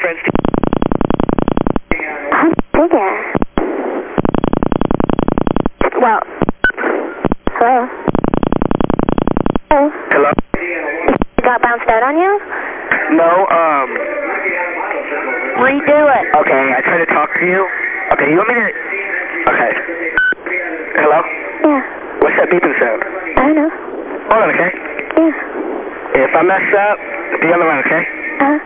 friends. How big ya? Well, hello? Hello? Hello? It got bounced out on you? No, um, Redo it. okay, I tried to talk to you. Okay, you want me to... Okay. Hello? Yeah, What's that beeping sound? I don't know. Hold on, okay? Yeah. If I mess up, be on the line, okay? Uh,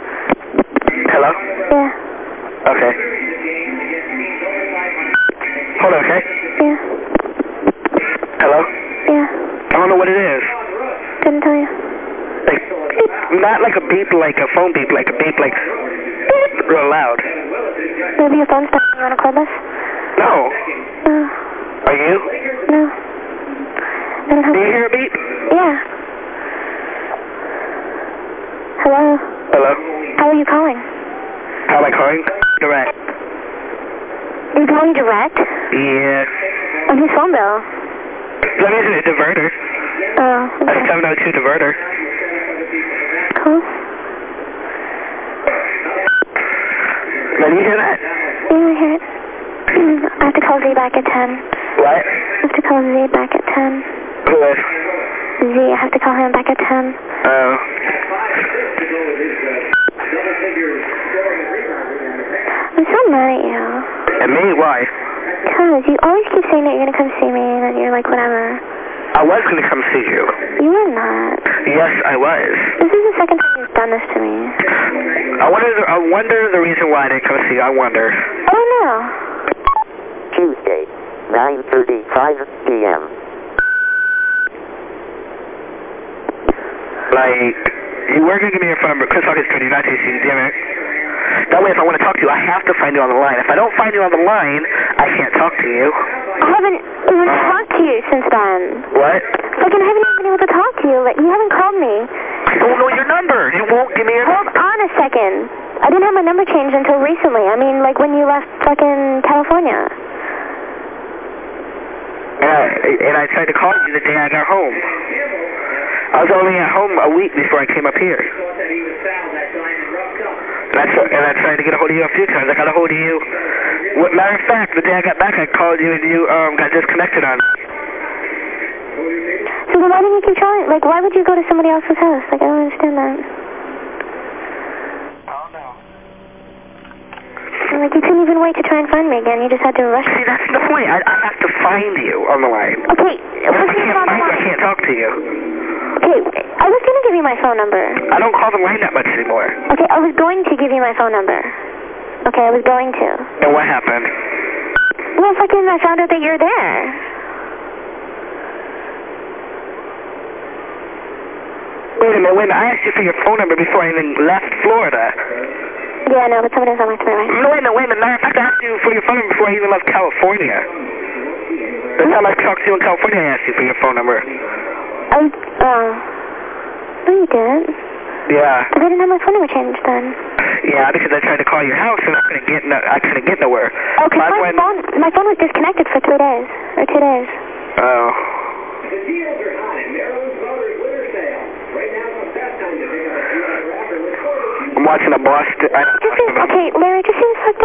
Hello? yeah, Okay. Hold on, okay? yeah, Hello? yeah. I don't know what it is. Didn't tell you. Like, not like a beep, like a phone beep, like a beep, like beep, real loud. Maybe your phone's stuck. You want to call us? No. No, Are you? no. I don't have Do you hear a beep? Yeah. Hello? Hello? How are you calling? How am I calling? Direct. You're calling direct? Yeah. On whose phone bill? That isn't a diverter. Oh, That's okay. 702 diverter. Cool. Now, do you hear that? Yeah, I hear it. I have to call Z back at 10. What? I have to call Z back at 10. Who is? Z, I have to call him back at 10. Oh. I'm so mad at you. And me? Why? Because you always keep saying that you're going to come see me, and then you're like, whatever. I was going to come see you. You were not. Yes, I was. This is the second time you've done this to me. I wonder, the, I wonder the reason why I didn't come see you. I wonder. Oh, no. Tuesday, 9.35 p.m. Like, you were going to give me your phone number. Chris Hawkins, 29 TC, damn it. That way, if I want to talk to you, I have to find you on the line. If I don't find you on the line, I can't talk to you. I haven't even talked to you since then. What? Like, I haven't even been able to talk to you. Like, you haven't called me. I don't know your number. You won't give me your Hold on a second. I didn't have my number changed until recently. I mean, like when you left fucking California. And I, and I tried to call you the day I got home. I was only at home a week before I came up here. I, tr- and I tried to get a hold of you a few times. I got a hold of you. What, matter of fact, the day I got back, I called you and you um got disconnected on. So then why didn't you keep trying? Like, why would you go to somebody else's house? Like, I don't understand that. Oh no. Like, you couldn't wait to try and find me again. You just had to rush. See, that's the point. I, I have to find you on the line. Okay, If I can't get the find you, I can't talk to you. Okay, I was going to give you my phone number. I don't call the line that much anymore. Okay, I was going to give you my phone number. Okay, I was going to. And what happened? Well, fucking, I found out that you're there. Wait a minute, wait a minute. I asked you for your phone number before I even left Florida. Yeah, no, but somebody was on my to my right. No, wait a minute, wait a minute. I asked you for your phone number before I even left California. The time I talked to you in California, I asked you for your phone number. I, oh. No, you didn't. Yeah. I didn't have my phone number changed then. Yeah, because I tried to call your house and I couldn't get no, I couldn't get nowhere. Okay, That's my when- phone, my phone was disconnected for three days, or two days. Oh. The deals are hot at Maryland's Motors Winter Sale. Right now is the best time to pick up a Kia Raptor with 42 I'm watching a Boston. Just okay, Larry, just seems fucked